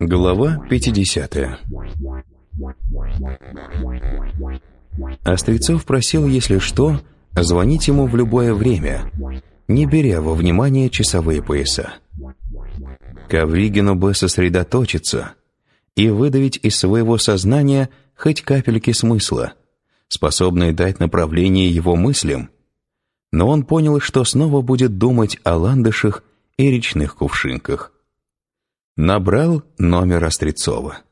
Глава 50 Острецов просил, если что, звонить ему в любое время, не беря во внимание часовые пояса. Ковригину бы сосредоточиться и выдавить из своего сознания хоть капельки смысла, способные дать направление его мыслям, но он понял, что снова будет думать о ландышах и речных кувшинках. Набрал номер Острецова.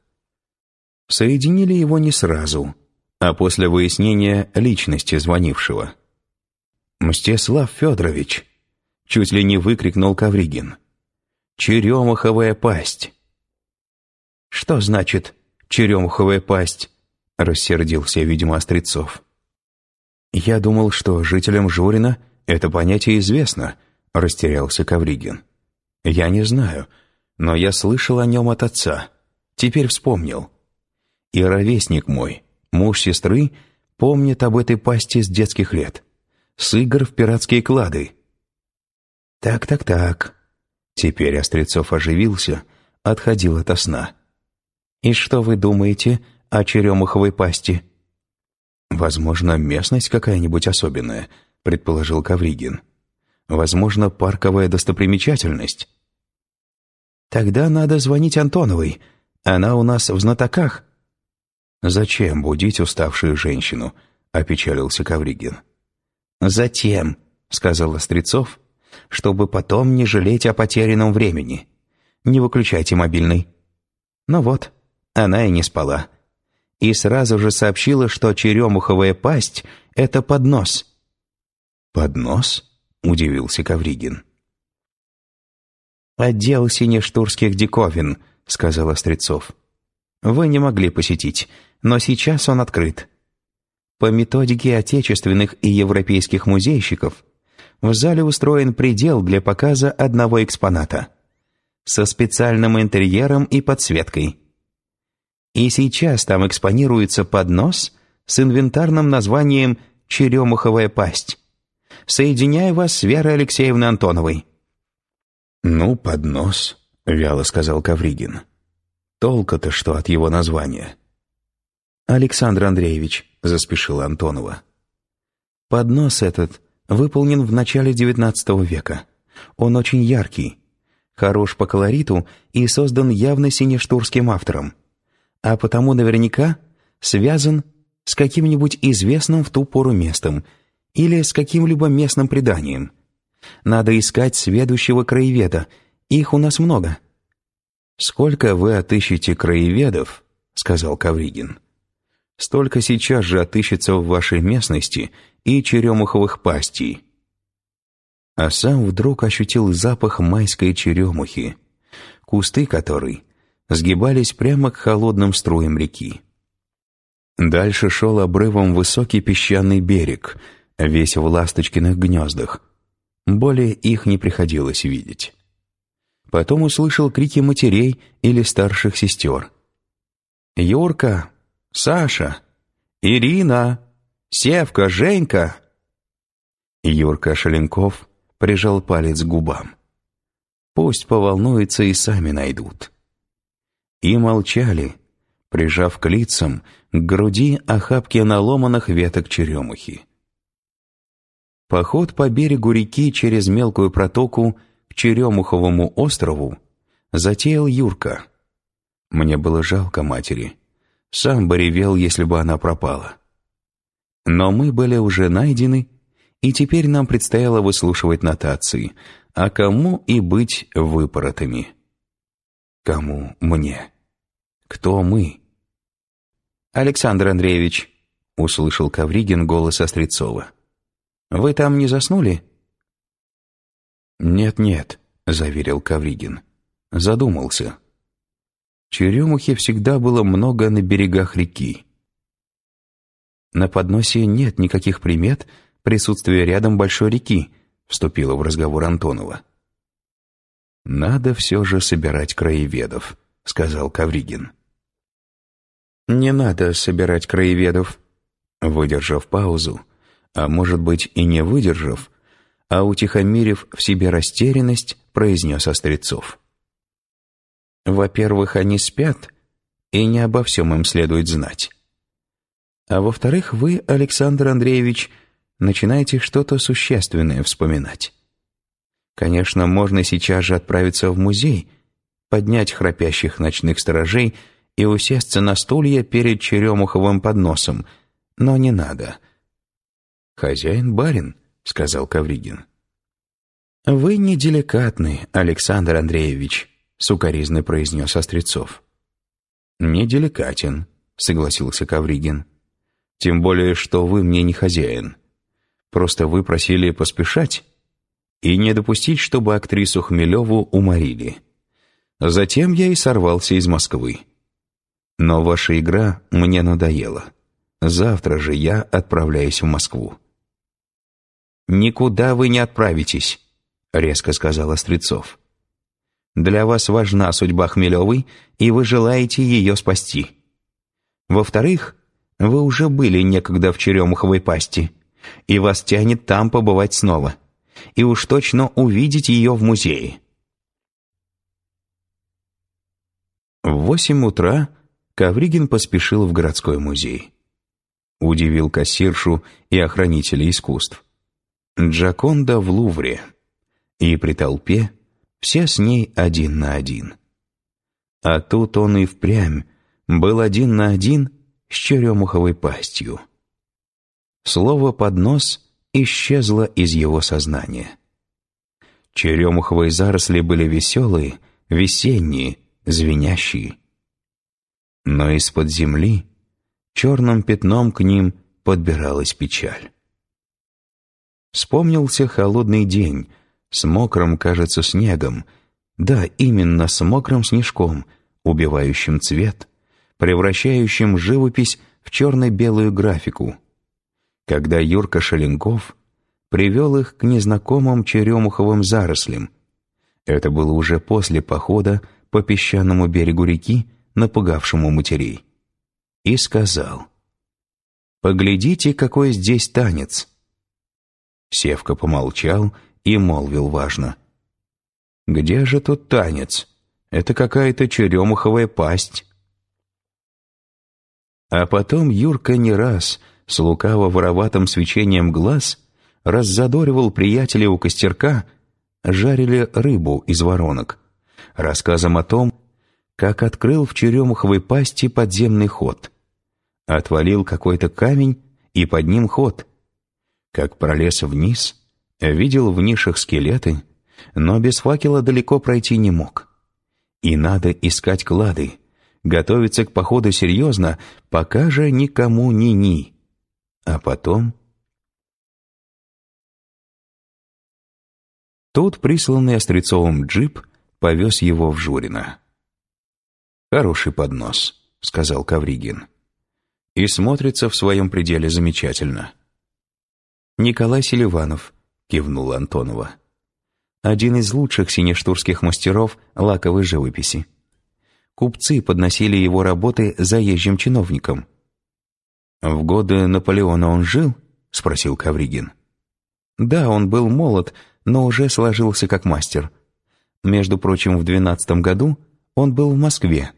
Соединили его не сразу, а после выяснения личности звонившего. «Мстислав Федорович!» — чуть ли не выкрикнул Кавригин. «Черемуховая пасть!» «Что значит черемуховая пасть?» — рассердился, видимо, Острецов. «Я думал, что жителям Журина это понятие известно», — растерялся Кавригин. «Я не знаю, но я слышал о нем от отца. Теперь вспомнил. И ровесник мой, муж сестры, помнит об этой пасти с детских лет. С игр в пиратские клады». «Так-так-так». Теперь Острецов оживился, отходил ото сна. «И что вы думаете о черемуховой пасти?» «Возможно, местность какая-нибудь особенная», — предположил Кавригин. «Возможно, парковая достопримечательность». «Тогда надо звонить Антоновой. Она у нас в знатоках». «Зачем будить уставшую женщину?» — опечалился Кавригин. «Затем», — сказал Острецов, — «чтобы потом не жалеть о потерянном времени. Не выключайте мобильный». Ну вот, она и не спала и сразу же сообщила, что черемуховая пасть — это поднос. «Поднос?» — удивился Кавригин. «Отдел синештурских диковин», — сказал Острецов. «Вы не могли посетить, но сейчас он открыт. По методике отечественных и европейских музейщиков в зале устроен предел для показа одного экспоната со специальным интерьером и подсветкой. И сейчас там экспонируется поднос с инвентарным названием «Черемуховая пасть». Соединяю вас с Верой Алексеевной Антоновой». «Ну, поднос», — вяло сказал Кавригин. «Толка-то что от его названия?» «Александр Андреевич», — заспешила Антонова. «Поднос этот выполнен в начале XIX века. Он очень яркий, хорош по колориту и создан явно синештурским автором а потому наверняка связан с каким-нибудь известным в ту пору местом или с каким-либо местным преданием. Надо искать сведущего краеведа, их у нас много». «Сколько вы отыщете краеведов?» — сказал Кавригин. «Столько сейчас же отыщется в вашей местности и черемуховых пастей». А сам вдруг ощутил запах майской черемухи, кусты которой сгибались прямо к холодным струям реки. Дальше шел обрывом высокий песчаный берег, весь в ласточкиных гнездах. Более их не приходилось видеть. Потом услышал крики матерей или старших сестер. «Юрка! Саша! Ирина! Севка! Женька!» Юрка Шаленков прижал палец к губам. «Пусть поволнуются и сами найдут» и молчали, прижав к лицам, к груди охапки наломанных веток черемухи. Поход по берегу реки через мелкую протоку к Черемуховому острову затеял Юрка. Мне было жалко матери. Сам бы ревел, если бы она пропала. Но мы были уже найдены, и теперь нам предстояло выслушивать нотации, а кому и быть выпоротыми. Кому мне? Кто мы? «Александр Андреевич», — услышал Кавригин голос Острецова. «Вы там не заснули?» «Нет-нет», — заверил Кавригин. Задумался. Черемухи всегда было много на берегах реки. «На подносе нет никаких примет присутствия рядом большой реки», — вступила в разговор Антонова. «Надо все же собирать краеведов», — сказал Кавригин. «Не надо собирать краеведов», Выдержав паузу, а может быть и не выдержав, а утихомирив в себе растерянность, произнес Острецов. Во-первых, они спят, и не обо всем им следует знать. А во-вторых, вы, Александр Андреевич, начинаете что-то существенное вспоминать. Конечно, можно сейчас же отправиться в музей, поднять храпящих ночных сторожей и усесться на стулья перед черемуховым подносом, но не надо. «Хозяин-барин», — сказал Кавригин. «Вы неделикатны, Александр Андреевич», — сукоризно произнес Острецов. «Неделикатен», — согласился Кавригин. «Тем более, что вы мне не хозяин. Просто вы просили поспешать и не допустить, чтобы актрису Хмелеву уморили. Затем я и сорвался из Москвы. Но ваша игра мне надоела. Завтра же я отправляюсь в Москву». «Никуда вы не отправитесь», — резко сказал Острецов. Для вас важна судьба Хмелевой, и вы желаете ее спасти. Во-вторых, вы уже были некогда в Черемуховой пасти, и вас тянет там побывать снова, и уж точно увидеть ее в музее. В восемь утра Ковригин поспешил в городской музей. Удивил кассиршу и охранителей искусств. Джаконда в Лувре. И при толпе все с ней один на один. А тут он и впрямь был один на один с черемуховой пастью. Слово «поднос» исчезло из его сознания. Черемуховые заросли были веселые, весенние, звенящие. Но из-под земли черным пятном к ним подбиралась печаль. Вспомнился холодный день — с мокрым, кажется, снегом. Да, именно с мокрым снежком, убивающим цвет, превращающим живопись в черно-белую графику. Когда Юрка Шаленков привел их к незнакомым черемуховым зарослям. Это было уже после похода по песчаному берегу реки, напугавшему матерей. И сказал, «Поглядите, какой здесь танец!» Севка помолчал и молвил важно. «Где же тут танец? Это какая-то черемуховая пасть». А потом Юрка не раз, с лукаво-вороватым свечением глаз, раззадоривал приятелей у костерка, жарили рыбу из воронок, рассказом о том, как открыл в черемуховой пасти подземный ход. Отвалил какой-то камень, и под ним ход. Как пролез вниз — Видел в нишах скелеты, но без факела далеко пройти не мог. И надо искать клады, готовиться к походу серьезно, пока же никому ни-ни. А потом... Тут присланный Острецовым джип повез его в Журино. «Хороший поднос», — сказал Кавригин. «И смотрится в своем пределе замечательно». Николай Селиванов, — кивнула Антонова. «Один из лучших синештурских мастеров лаковой живописи. Купцы подносили его работы заезжим чиновникам». «В годы Наполеона он жил?» — спросил Кавригин. «Да, он был молод, но уже сложился как мастер. Между прочим, в двенадцатом году он был в Москве,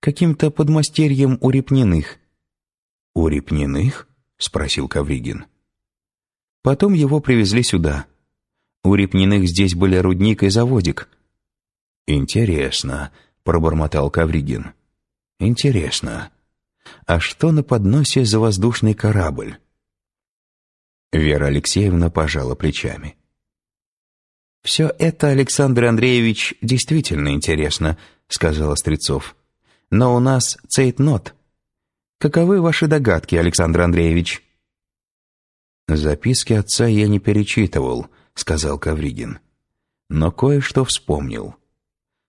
каким-то подмастерьем у Репниных». «У Репниных?» — спросил Кавригин. Потом его привезли сюда. У Репниных здесь были рудник и заводик. «Интересно», — пробормотал Кавригин. «Интересно. А что на подносе за воздушный корабль?» Вера Алексеевна пожала плечами. «Все это, Александр Андреевич, действительно интересно», — сказал Острецов. «Но у нас цейтнот. Каковы ваши догадки, Александр Андреевич?» «Записки отца я не перечитывал», — сказал Кавригин. «Но кое-что вспомнил.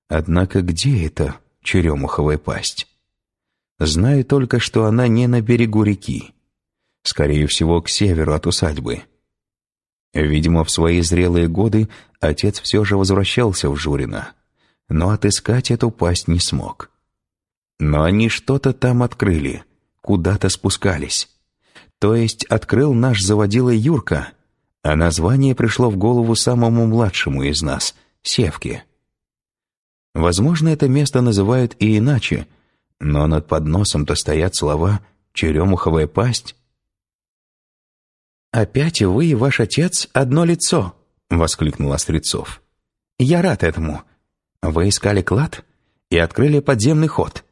Однако где это черемуховая пасть? Знаю только, что она не на берегу реки. Скорее всего, к северу от усадьбы». Видимо, в свои зрелые годы отец все же возвращался в Журино, но отыскать эту пасть не смог. Но они что-то там открыли, куда-то спускались. То есть открыл наш заводила Юрка, а название пришло в голову самому младшему из нас — Севке. Возможно, это место называют и иначе, но над подносом-то стоят слова «черемуховая пасть». «Опять вы и ваш отец одно лицо!» — воскликнул Острецов. «Я рад этому. Вы искали клад и открыли подземный ход.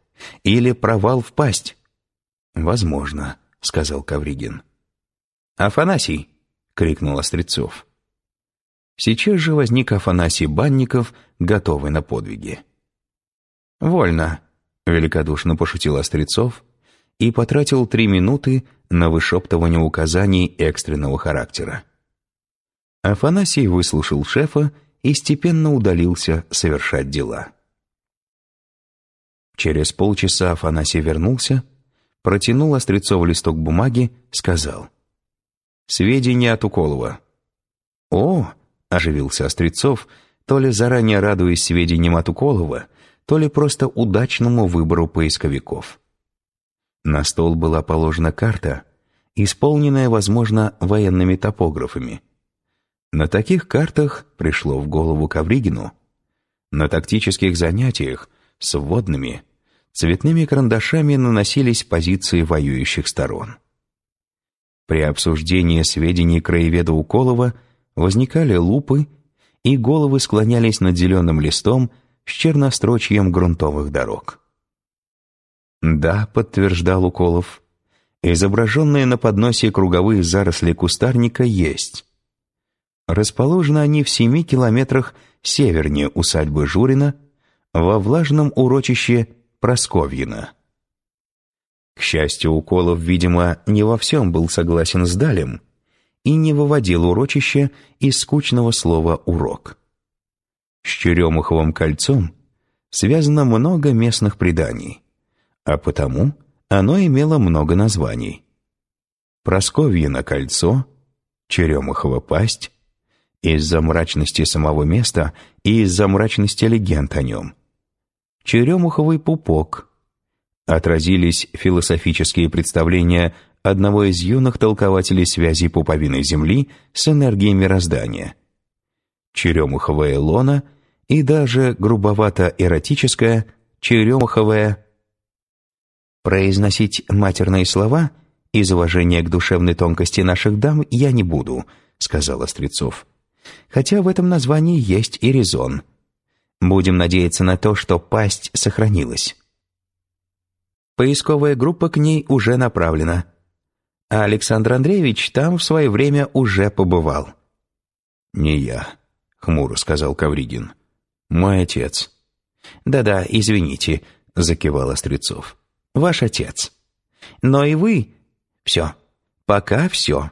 Или провал в пасть?» «Возможно», — сказал Кавригин. «Афанасий!» — крикнул Острецов. Сейчас же возник Афанасий Банников, готовый на подвиги. «Вольно», — великодушно пошутил Острецов и потратил три минуты на вышептывание указаний экстренного характера. Афанасий выслушал шефа и степенно удалился совершать дела. Через полчаса Афанасий вернулся, протянул Острецову листок бумаги, сказал «Сведения от Уколова». «О!» — оживился Острецов, то ли заранее радуясь сведениям от Уколова, то ли просто удачному выбору поисковиков. На стол была положена карта, исполненная, возможно, военными топографами. На таких картах пришло в голову Ковригину. На тактических занятиях с вводными, цветными карандашами наносились позиции воюющих сторон. При обсуждении сведений краеведа Уколова возникали лупы, и головы склонялись над зеленым листом с чернострочьем грунтовых дорог. «Да», — подтверждал Уколов, — «изображенные на подносе круговые заросли кустарника есть. Расположены они в семи километрах севернее усадьбы Журина, во влажном урочище Просковьина». К счастью, Уколов, видимо, не во всем был согласен с Далем и не выводил урочище из скучного слова «урок». С Черемуховым кольцом связано много местных преданий, а потому оно имело много названий. Просковьино кольцо, Черемухова пасть, из-за мрачности самого места и из-за мрачности легенд о нем. Черемуховый пупок. Отразились философические представления одного из юных толкователей связи пуповины Земли с энергией мироздания – черемуховая лона и даже грубовато-эротическая черемуховая. Произносить матерные слова из уважения к душевной тонкости наших дам я не буду, сказал Острецов. Хотя в этом названии есть и резон. Будем надеяться на то, что пасть сохранилась. Поисковая группа к ней уже направлена. А Александр Андреевич там в свое время уже побывал. «Не я», — хмуро сказал Кавригин. «Мой отец». «Да-да, извините», — закивал Острецов. «Ваш отец. Но и вы...» «Все. Пока все.